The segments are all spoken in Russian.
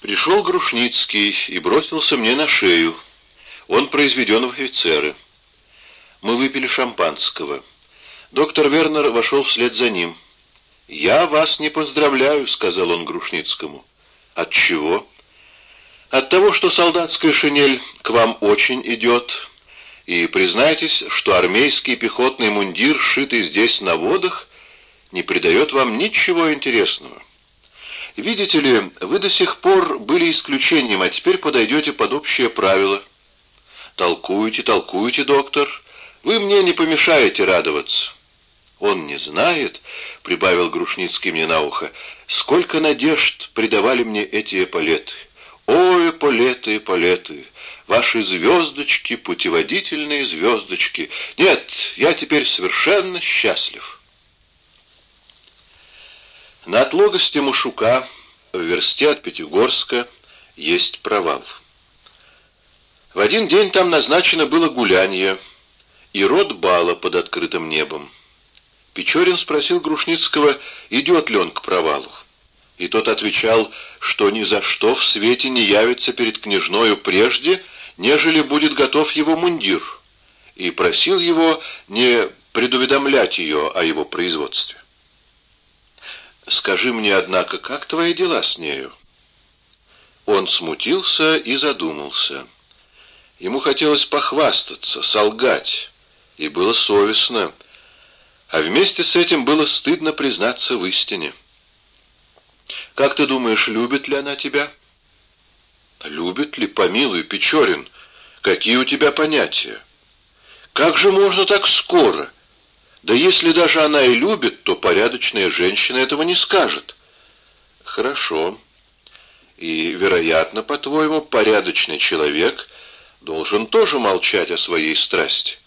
Пришел Грушницкий и бросился мне на шею. Он произведен в офицеры. Мы выпили шампанского. Доктор Вернер вошел вслед за ним. «Я вас не поздравляю», — сказал он Грушницкому. «От чего?» «От того, что солдатская шинель к вам очень идет, и признайтесь, что армейский пехотный мундир, сшитый здесь на водах, не придает вам ничего интересного. Видите ли, вы до сих пор были исключением, а теперь подойдете под общее правило. Толкуете, толкуете, доктор, вы мне не помешаете радоваться. Он не знает, — прибавил Грушницкий мне на ухо, — сколько надежд придавали мне эти эполеты. О, эполеты, эполеты, ваши звездочки, путеводительные звездочки. Нет, я теперь совершенно счастлив. На отлогости Мушука, в версте от Пятигорска, есть провал. В один день там назначено было гулянье и род бала под открытым небом. Печорин спросил Грушницкого, идет ли он к провалу. И тот отвечал, что ни за что в свете не явится перед княжною прежде, нежели будет готов его мундир, и просил его не предуведомлять ее о его производстве. «Скажи мне, однако, как твои дела с нею?» Он смутился и задумался. Ему хотелось похвастаться, солгать, и было совестно, а вместе с этим было стыдно признаться в истине. «Как ты думаешь, любит ли она тебя?» «Любит ли, помилуй, Печорин? Какие у тебя понятия? Как же можно так скоро? Да если даже она и любит, порядочная женщина этого не скажет». «Хорошо. И, вероятно, по-твоему, порядочный человек должен тоже молчать о своей страсти?»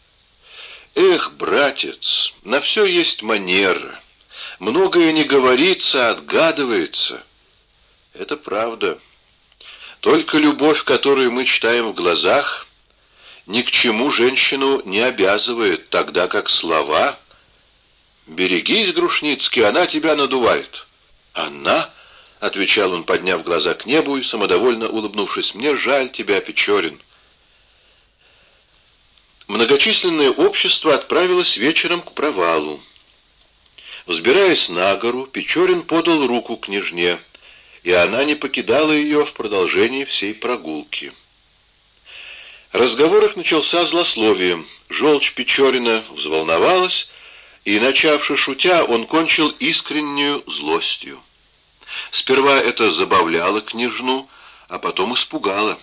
Эх, братец, на все есть манера. Многое не говорится, а отгадывается. Это правда. Только любовь, которую мы читаем в глазах, ни к чему женщину не обязывает, тогда как слова... «Берегись, Грушницкий, она тебя надувает». «Она?» — отвечал он, подняв глаза к небу и самодовольно улыбнувшись. «Мне жаль тебя, Печорин». Многочисленное общество отправилось вечером к провалу. Взбираясь на гору, Печорин подал руку княжне, и она не покидала ее в продолжении всей прогулки. Разговор их начался злословием. Желчь Печорина взволновалась, и, начавши шутя, он кончил искреннюю злостью. Сперва это забавляло княжну, а потом испугало.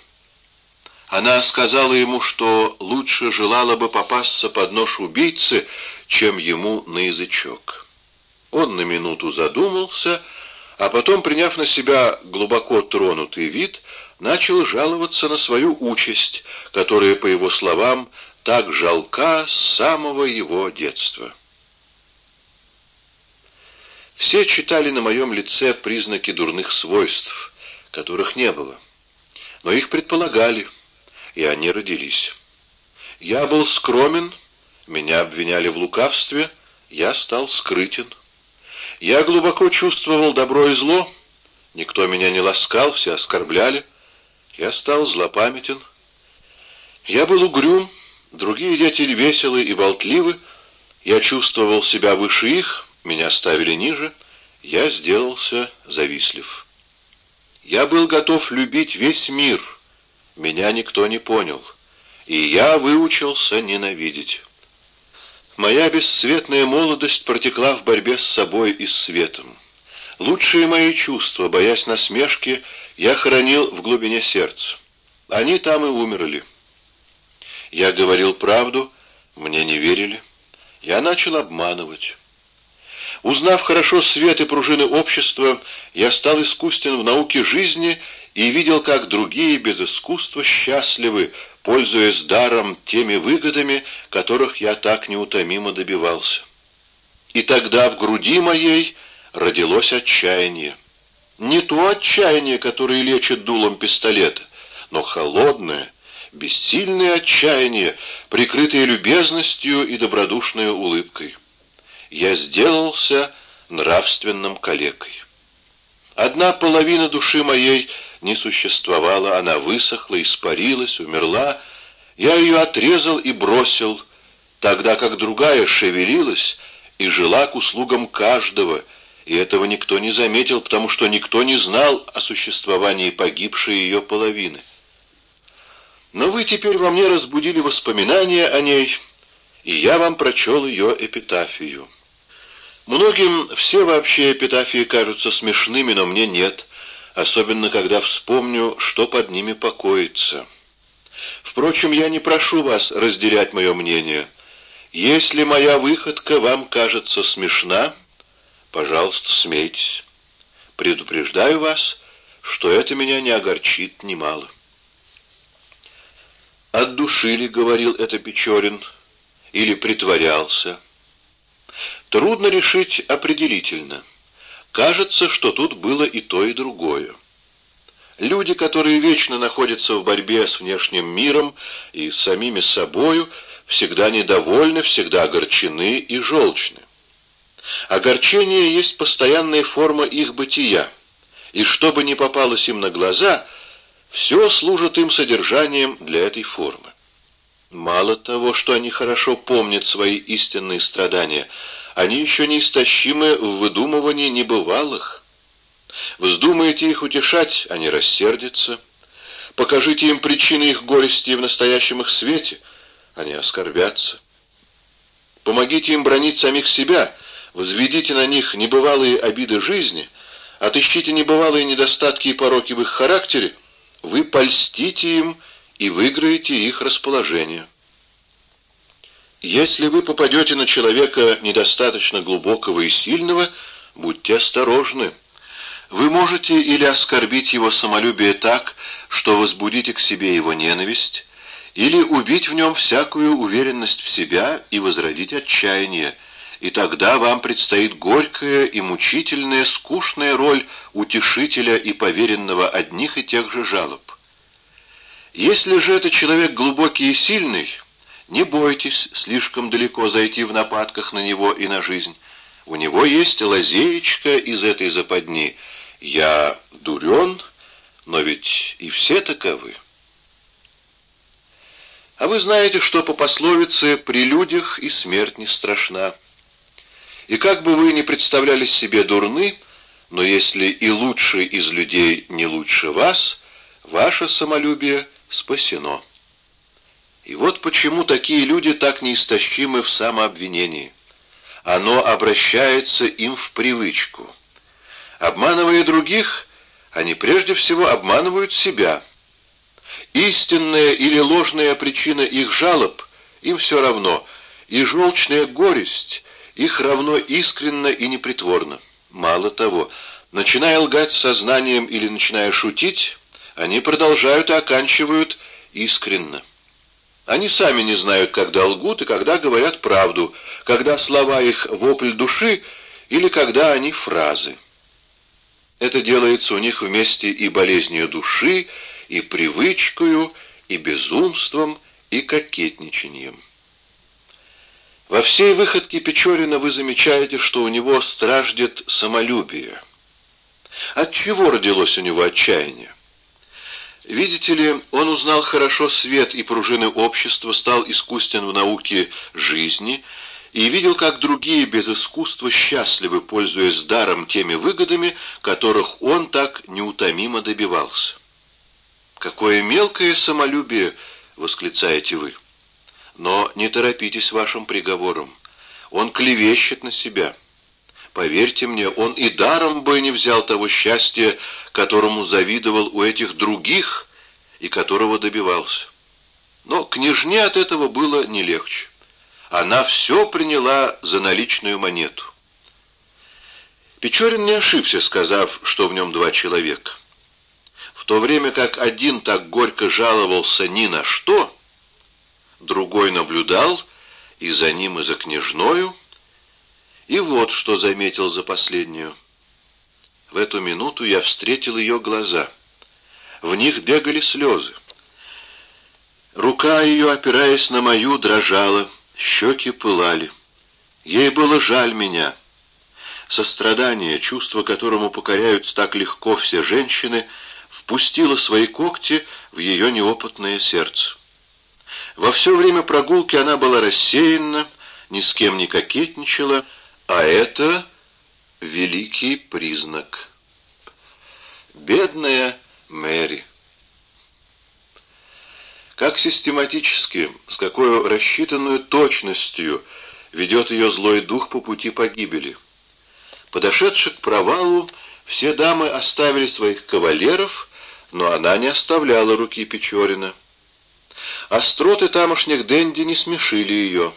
Она сказала ему, что лучше желала бы попасться под нож убийцы, чем ему на язычок. Он на минуту задумался, а потом, приняв на себя глубоко тронутый вид, начал жаловаться на свою участь, которая, по его словам, так жалка с самого его детства. Все читали на моем лице признаки дурных свойств, которых не было, но их предполагали — и они родились. Я был скромен, меня обвиняли в лукавстве, я стал скрытен. Я глубоко чувствовал добро и зло, никто меня не ласкал, все оскорбляли, я стал злопамятен. Я был угрюм, другие дети веселы и болтливы, я чувствовал себя выше их, меня ставили ниже, я сделался завистлив. Я был готов любить весь мир — меня никто не понял, и я выучился ненавидеть. Моя бесцветная молодость протекла в борьбе с собой и с светом. Лучшие мои чувства, боясь насмешки, я хоронил в глубине сердца. Они там и умерли. Я говорил правду, мне не верили. Я начал обманывать. Узнав хорошо свет и пружины общества, я стал искусен в науке жизни и видел, как другие без искусства счастливы, пользуясь даром теми выгодами, которых я так неутомимо добивался. И тогда в груди моей родилось отчаяние. Не то отчаяние, которое лечит дулом пистолета, но холодное, бессильное отчаяние, прикрытое любезностью и добродушной улыбкой. Я сделался нравственным калекой. Одна половина души моей не существовала, она высохла, испарилась, умерла. Я ее отрезал и бросил, тогда как другая шевелилась и жила к услугам каждого, и этого никто не заметил, потому что никто не знал о существовании погибшей ее половины. Но вы теперь во мне разбудили воспоминания о ней, и я вам прочел ее эпитафию. Многим все вообще эпитафии кажутся смешными, но мне нет, особенно когда вспомню, что под ними покоится. Впрочем, я не прошу вас разделять мое мнение. Если моя выходка вам кажется смешна, пожалуйста, смейтесь. Предупреждаю вас, что это меня не огорчит немало. От души ли говорил это Печорин, или притворялся? Трудно решить определительно. Кажется, что тут было и то, и другое. Люди, которые вечно находятся в борьбе с внешним миром и с самими собою, всегда недовольны, всегда огорчены и желчны. Огорчение есть постоянная форма их бытия, и что бы ни попалось им на глаза, все служит им содержанием для этой формы. Мало того, что они хорошо помнят свои истинные страдания, они еще неистощимы в выдумывании небывалых. Вздумаете их утешать, они рассердятся. Покажите им причины их горести в настоящем их свете, они оскорбятся. Помогите им бронить самих себя, возведите на них небывалые обиды жизни, отыщите небывалые недостатки и пороки в их характере, вы польстите им и выиграете их расположение. Если вы попадете на человека недостаточно глубокого и сильного, будьте осторожны. Вы можете или оскорбить его самолюбие так, что возбудите к себе его ненависть, или убить в нем всякую уверенность в себя и возродить отчаяние, и тогда вам предстоит горькая и мучительная, скучная роль утешителя и поверенного одних и тех же жалоб. Если же это человек глубокий и сильный, не бойтесь слишком далеко зайти в нападках на него и на жизнь. У него есть лазеечка из этой западни. Я дурен, но ведь и все таковы. А вы знаете, что по пословице «при людях и смерть не страшна». И как бы вы ни представляли себе дурны, но если и лучший из людей не лучше вас, ваше самолюбие спасено. И вот почему такие люди так неистощимы в самообвинении. Оно обращается им в привычку. Обманывая других, они прежде всего обманывают себя. Истинная или ложная причина их жалоб им все равно, и желчная горесть их равно искренно и непритворно. Мало того, начиная лгать сознанием или начиная шутить, они продолжают и оканчивают искренно. Они сами не знают, когда лгут и когда говорят правду, когда слова их вопль души или когда они фразы. Это делается у них вместе и болезнью души, и привычкою, и безумством, и кокетничанием. Во всей выходке Печорина вы замечаете, что у него страждет самолюбие. От чего родилось у него отчаяние? Видите ли, он узнал хорошо свет и пружины общества, стал искусствен в науке жизни и видел, как другие без искусства счастливы, пользуясь даром теми выгодами, которых он так неутомимо добивался. «Какое мелкое самолюбие!» — восклицаете вы. Но не торопитесь вашим приговором. Он клевещет на себя. Поверьте мне, он и даром бы не взял того счастья, которому завидовал у этих других и которого добивался. Но княжне от этого было не легче. Она все приняла за наличную монету. Печорин не ошибся, сказав, что в нем два человека. В то время как один так горько жаловался ни на что, другой наблюдал и за ним, и за княжною, и вот что заметил за последнюю. В эту минуту я встретил ее глаза. В них бегали слезы. Рука ее, опираясь на мою, дрожала, щеки пылали. Ей было жаль меня. сострадание, чувство которому покоряются так легко все женщины, впустило свои когти в ее неопытное сердце. Во все время прогулки она была рассеянна, ни с кем не кокетничала, а это великий признак. Бедная Мэри. Как систематически, с какой рассчитанную точностью ведет ее злой дух по пути погибели. Подошедши к провалу, все дамы оставили своих кавалеров, но она не оставляла руки Печорина. Остроты тамошних денди не смешили ее.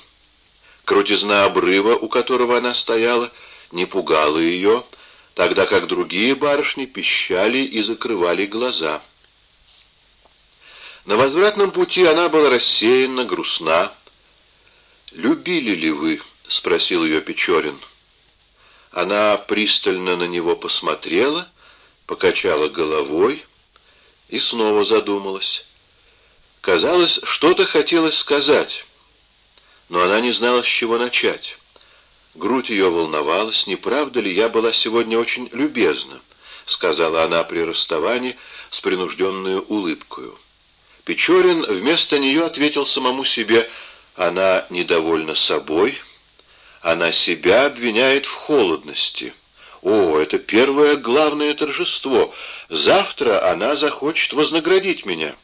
Крутизна обрыва, у которого она стояла, не пугала ее, тогда как другие барышни пищали и закрывали глаза. На возвратном пути она была рассеянна, грустна. «Любили ли вы?» — спросил ее Печорин. Она пристально на него посмотрела, покачала головой и снова задумалась. Казалось, что-то хотелось сказать, но она не знала, с чего начать. Грудь ее волновалась, не правда ли я была сегодня очень любезна, сказала она при расставании с принужденную улыбкою. Печорин вместо нее ответил самому себе, она недовольна собой, она себя обвиняет в холодности. О, это первое главное торжество. Завтра она захочет вознаградить меня.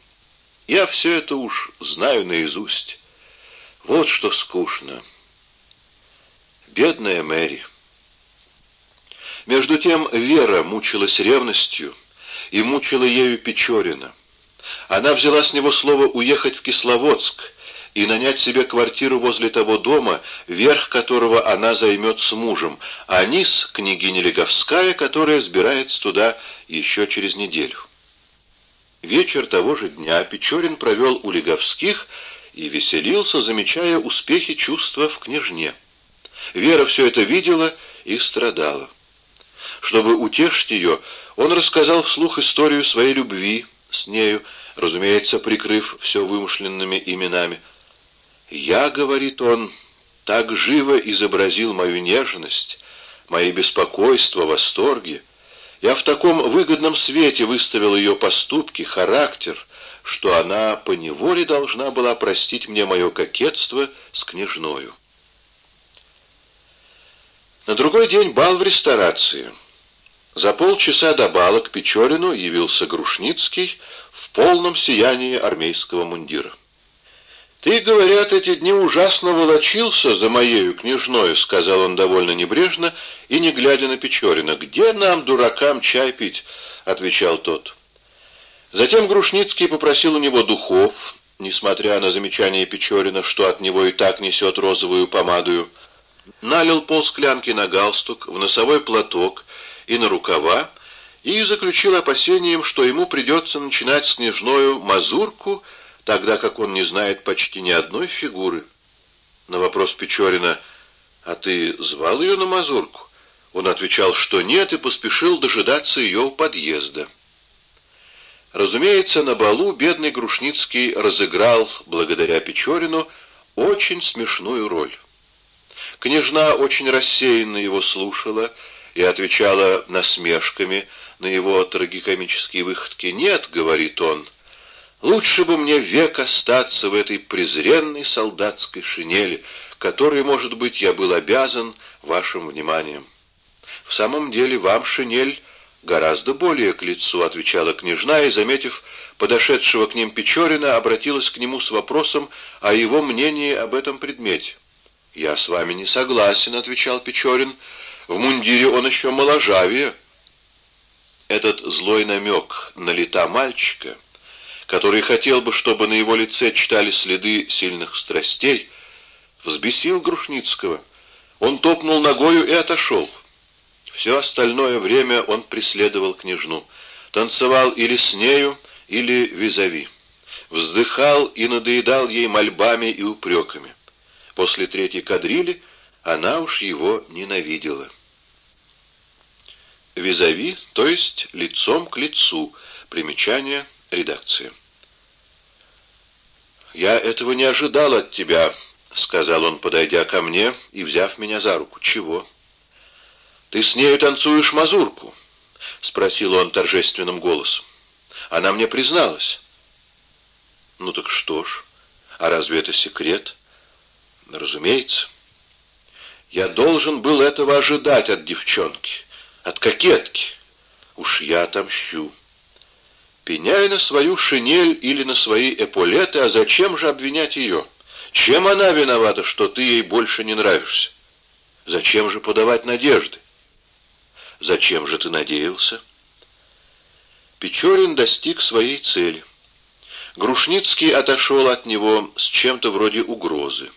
Я все это уж знаю наизусть. Вот что скучно. Бедная Мэри. Между тем Вера мучилась ревностью и мучила ею Печорина. Она взяла с него слово уехать в Кисловодск и нанять себе квартиру возле того дома, верх которого она займет с мужем, а низ — княгиня Леговская, которая сбирается туда еще через неделю. Вечер того же дня Печорин провел у Леговских и веселился, замечая успехи чувства в княжне. Вера все это видела и страдала. Чтобы утешить ее, он рассказал вслух историю своей любви с нею, разумеется, прикрыв все вымышленными именами. «Я, — говорит он, — так живо изобразил мою нежность, мои беспокойства, восторги. Я в таком выгодном свете выставил ее поступки, характер, что она поневоле должна была простить мне мое кокетство с княжною. На другой день бал в ресторации. За полчаса до бала к Печорину явился Грушницкий в полном сиянии армейского мундира. «Ты, говорят, эти дни ужасно волочился за моею княжною», — сказал он довольно небрежно и не глядя на Печорина. «Где нам, дуракам, чай пить?» — отвечал тот. Затем Грушницкий попросил у него духов, несмотря на замечание Печорина, что от него и так несет розовую помадую, налил полсклянки на галстук, в носовой платок и на рукава, и заключил опасением, что ему придется начинать снежную мазурку, тогда как он не знает почти ни одной фигуры. На вопрос Печорина «А ты звал ее на мазурку?» Он отвечал, что нет, и поспешил дожидаться ее у подъезда. Разумеется, на балу бедный Грушницкий разыграл, благодаря Печорину, очень смешную роль. Княжна очень рассеянно его слушала и отвечала насмешками на его трагикомические выходки. «Нет», — говорит он, — «лучше бы мне век остаться в этой презренной солдатской шинели, которой, может быть, я был обязан вашим вниманием». «В самом деле вам шинель гораздо более к лицу», — отвечала княжна, и, заметив подошедшего к ним Печорина, обратилась к нему с вопросом о его мнении об этом предмете. «Я с вами не согласен», — отвечал Печорин. «В мундире он еще моложавее». Этот злой намек на лета мальчика, который хотел бы, чтобы на его лице читали следы сильных страстей, взбесил Грушницкого. Он топнул ногою и отошел. Все остальное время он преследовал княжну. Танцевал или с нею, или визави. Вздыхал и надоедал ей мольбами и упреками. После третьей кадрили она уж его ненавидела. Визави, то есть лицом к лицу. Примечание редакции. «Я этого не ожидал от тебя», — сказал он, подойдя ко мне и взяв меня за руку. «Чего?» «Ты с нею танцуешь мазурку?» — спросил он торжественным голосом. «Она мне призналась». «Ну так что ж, а разве это секрет?» «Разумеется. Я должен был этого ожидать от девчонки, от кокетки. Уж я отомщу. Пеняй на свою шинель или на свои эполеты, а зачем же обвинять ее? Чем она виновата, что ты ей больше не нравишься? Зачем же подавать надежды? Зачем же ты надеялся? Печорин достиг своей цели. Грушницкий отошел от него с чем-то вроде угрозы.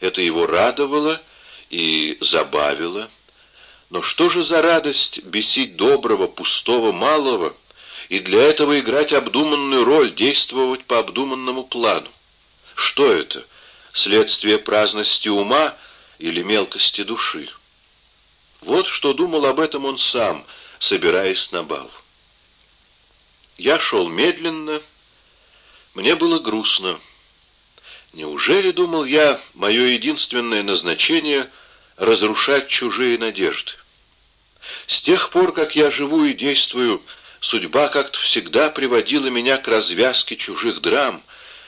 Это его радовало и забавило. Но что же за радость бесить доброго, пустого, малого, и для этого играть обдуманную роль, действовать по обдуманному плану? Что это? Следствие праздности ума или мелкости души? Вот что думал об этом он сам, собираясь на бал. Я шел медленно, мне было грустно. Неужели, думал я, мое единственное назначение — разрушать чужие надежды? С тех пор, как я живу и действую, судьба как-то всегда приводила меня к развязке чужих драм,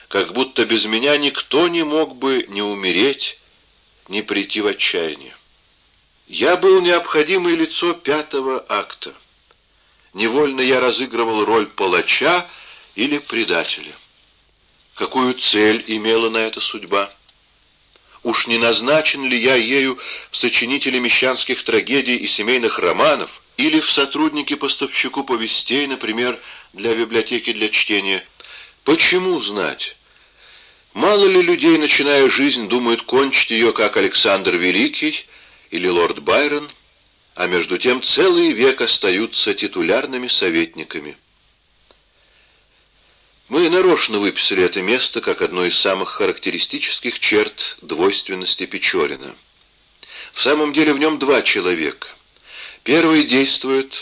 как будто без меня никто не мог бы ни умереть, ни прийти в отчаяние. Я был необходимое лицо пятого акта. Невольно я разыгрывал роль палача или предателя. Какую цель имела на это судьба? Уж не назначен ли я ею в сочинителе мещанских трагедий и семейных романов, или в сотруднике поставщику повестей, например, для библиотеки для чтения? Почему знать? Мало ли людей, начиная жизнь, думают кончить ее, как Александр Великий или лорд Байрон, а между тем целый век остаются титулярными советниками. Мы нарочно выписали это место как одно из самых характеристических черт двойственности Печорина. В самом деле в нем два человека. Первый действует,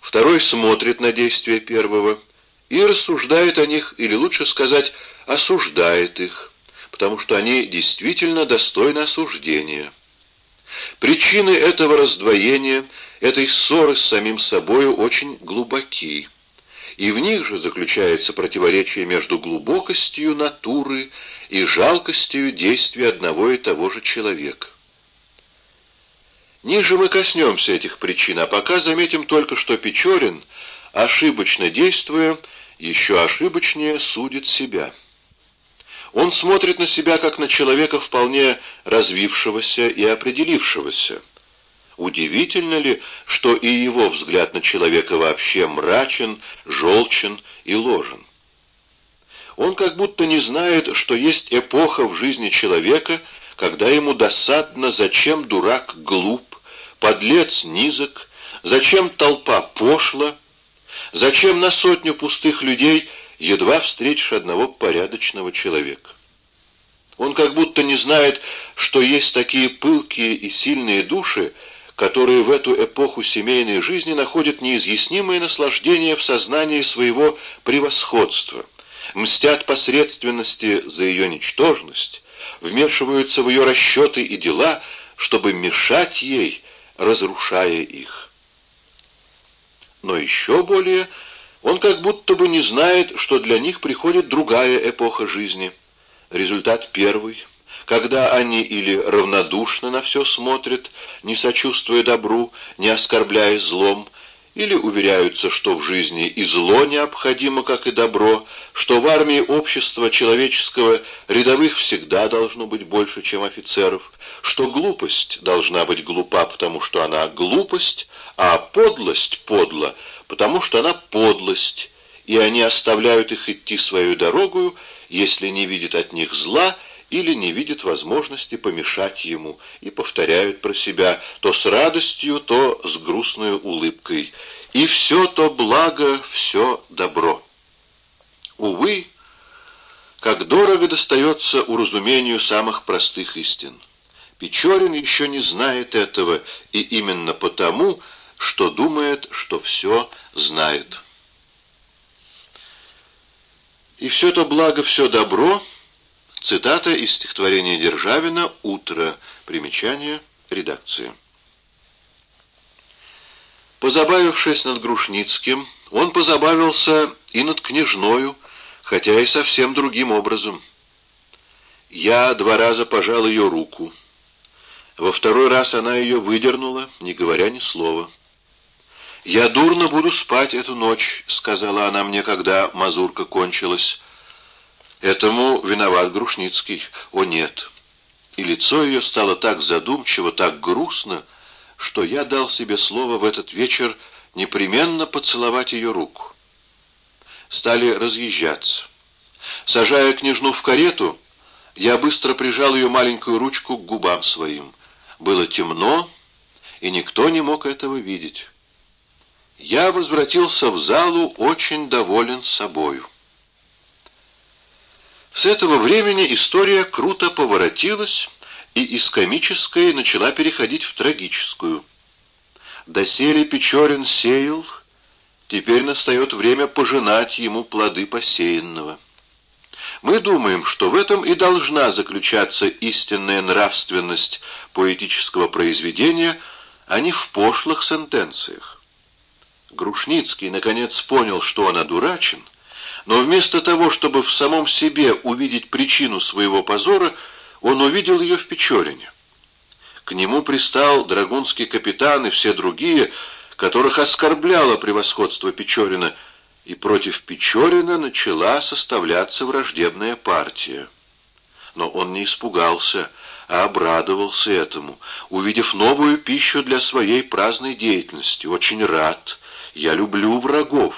второй смотрит на действия первого и рассуждает о них, или лучше сказать, осуждает их, потому что они действительно достойны осуждения. Причины этого раздвоения, этой ссоры с самим собою очень глубоки и в них же заключается противоречие между глубокостью натуры и жалкостью действия одного и того же человека. Ниже мы коснемся этих причин, а пока заметим только, что Печорин, ошибочно действуя, еще ошибочнее судит себя. Он смотрит на себя как на человека вполне развившегося и определившегося, Удивительно ли, что и его взгляд на человека вообще мрачен, желчен и ложен? Он как будто не знает, что есть эпоха в жизни человека, когда ему досадно, зачем дурак глуп, подлец низок, зачем толпа пошла, зачем на сотню пустых людей едва встретишь одного порядочного человека. Он как будто не знает, что есть такие пылкие и сильные души, которые в эту эпоху семейной жизни находят неизъяснимое наслаждение в сознании своего превосходства, мстят посредственности за ее ничтожность, вмешиваются в ее расчеты и дела, чтобы мешать ей, разрушая их. Но еще более, он как будто бы не знает, что для них приходит другая эпоха жизни, результат первый, когда они или равнодушно на все смотрят, не сочувствуя добру, не оскорбляя злом, или уверяются, что в жизни и зло необходимо, как и добро, что в армии общества человеческого рядовых всегда должно быть больше, чем офицеров, что глупость должна быть глупа, потому что она глупость, а подлость подла, потому что она подлость, и они оставляют их идти свою дорогою, если не видят от них зла или не видят возможности помешать ему и повторяют про себя то с радостью, то с грустной улыбкой. И все то благо, все добро. Увы, как дорого достается уразумению самых простых истин. Печорин еще не знает этого, и именно потому, что думает, что все знает. И все то благо, все добро — Цитата из стихотворения Державина «Утро». Примечание редакции. Позабавившись над Грушницким, он позабавился и над княжною, хотя и совсем другим образом. Я два раза пожал ее руку. Во второй раз она ее выдернула, не говоря ни слова. «Я дурно буду спать эту ночь», — сказала она мне, когда мазурка кончилась. Этому виноват Грушницкий. О, нет. И лицо ее стало так задумчиво, так грустно, что я дал себе слово в этот вечер непременно поцеловать ее руку. Стали разъезжаться. Сажая княжну в карету, я быстро прижал ее маленькую ручку к губам своим. Было темно, и никто не мог этого видеть. Я возвратился в залу очень доволен собою. С этого времени история круто поворотилась, и из комической начала переходить в трагическую. Доселе Печорин сеял, теперь настает время пожинать ему плоды посеянного. Мы думаем, что в этом и должна заключаться истинная нравственность поэтического произведения, а не в пошлых сентенциях. Грушницкий, наконец, понял, что он одурачен, но вместо того, чтобы в самом себе увидеть причину своего позора, он увидел ее в Печорине. К нему пристал драгунский капитан и все другие, которых оскорбляло превосходство Печорина, и против Печорина начала составляться враждебная партия. Но он не испугался, а обрадовался этому, увидев новую пищу для своей праздной деятельности. Очень рад. Я люблю врагов,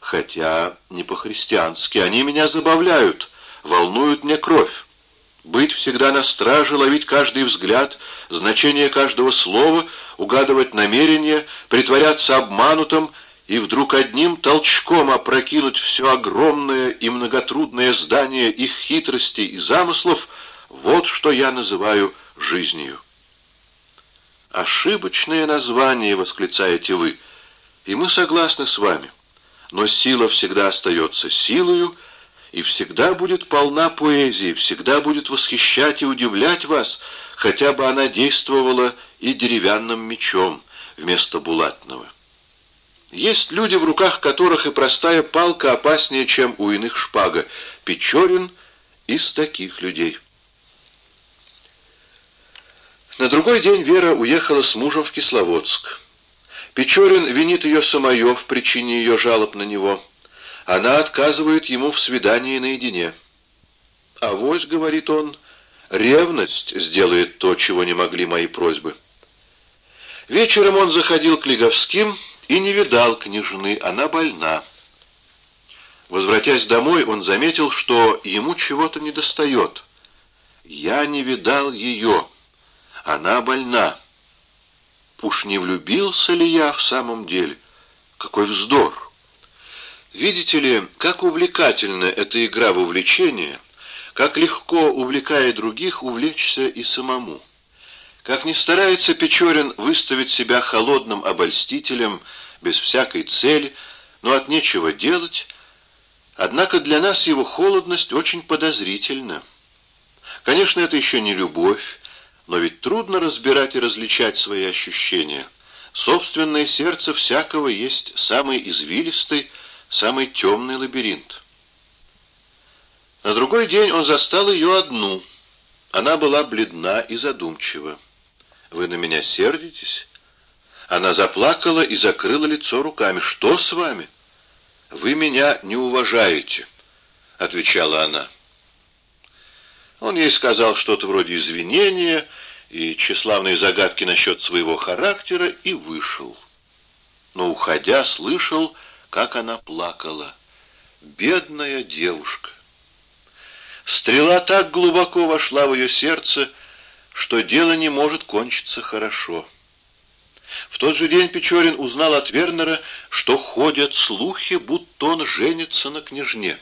хотя не по-христиански. Они меня забавляют, волнуют мне кровь. Быть всегда на страже, ловить каждый взгляд, значение каждого слова, угадывать намерения, притворяться обманутым и вдруг одним толчком опрокинуть все огромное и многотрудное здание их хитростей и замыслов, вот что я называю жизнью. «Ошибочное название», — восклицаете вы, — и мы согласны с вами. Но сила всегда остается силою, — и всегда будет полна поэзии, всегда будет восхищать и удивлять вас, хотя бы она действовала и деревянным мечом вместо булатного. Есть люди, в руках которых и простая палка опаснее, чем у иных шпага. Печорин из таких людей. На другой день Вера уехала с мужем в Кисловодск. Печорин винит ее самое в причине ее жалоб на него. Она отказывает ему в свидании наедине. «Авось», — говорит он, — «ревность сделает то, чего не могли мои просьбы». Вечером он заходил к Лиговским и не видал княжны, она больна. Возвратясь домой, он заметил, что ему чего-то недостает. «Я не видал ее. Она больна. Уж не влюбился ли я в самом деле? Какой вздор!» Видите ли, как увлекательна эта игра в увлечение, как легко, увлекая других, увлечься и самому. Как не старается Печорин выставить себя холодным обольстителем, без всякой цели, но от нечего делать, однако для нас его холодность очень подозрительна. Конечно, это еще не любовь, но ведь трудно разбирать и различать свои ощущения. Собственное сердце всякого есть самый извилистый, самый темный лабиринт. На другой день он застал ее одну. Она была бледна и задумчива. «Вы на меня сердитесь?» Она заплакала и закрыла лицо руками. «Что с вами?» «Вы меня не уважаете», — отвечала она. Он ей сказал что-то вроде извинения и тщеславные загадки насчет своего характера и вышел. Но, уходя, слышал, как она плакала. Бедная девушка! Стрела так глубоко вошла в ее сердце, что дело не может кончиться хорошо. В тот же день Печорин узнал от Вернера, что ходят слухи, будто он женится на княжне.